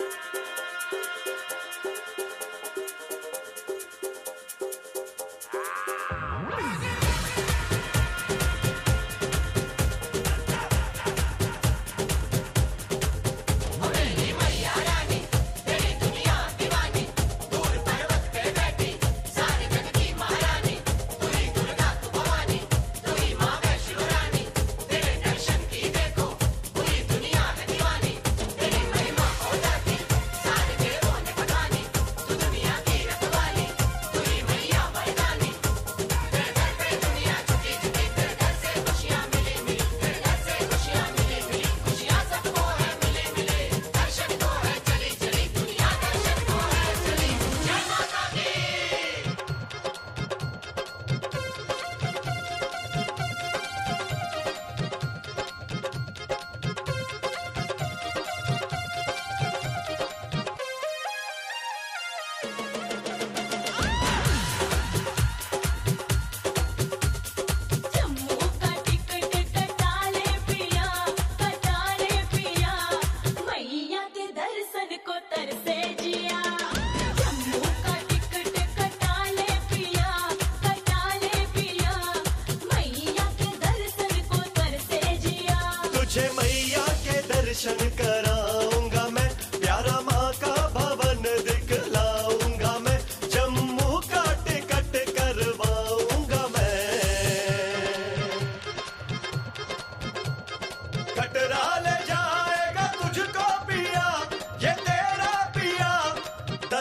Música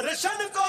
दर्शन को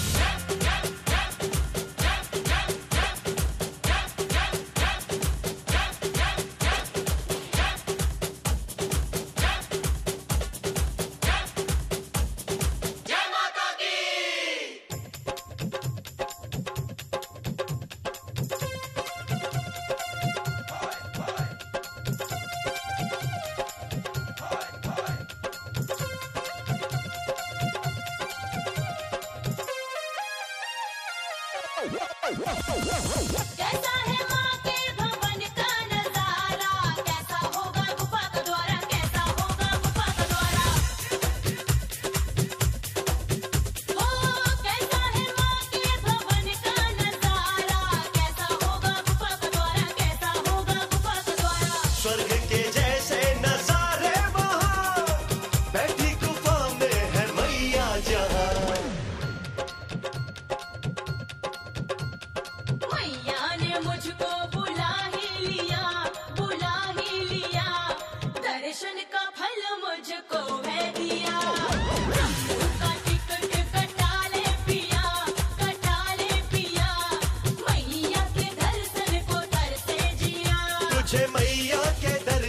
कैसा है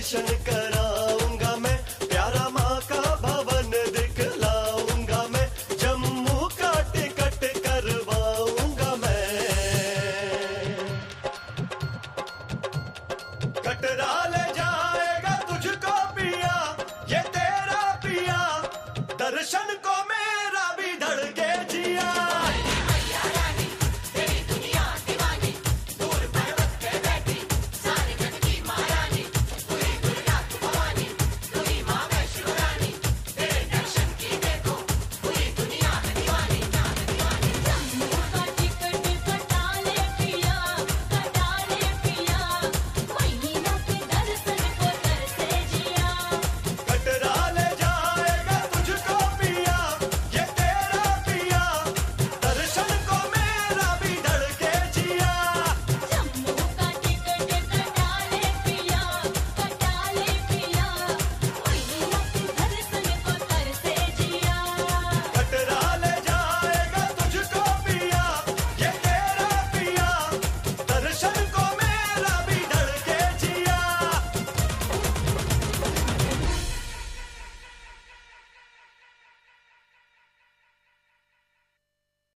Nation.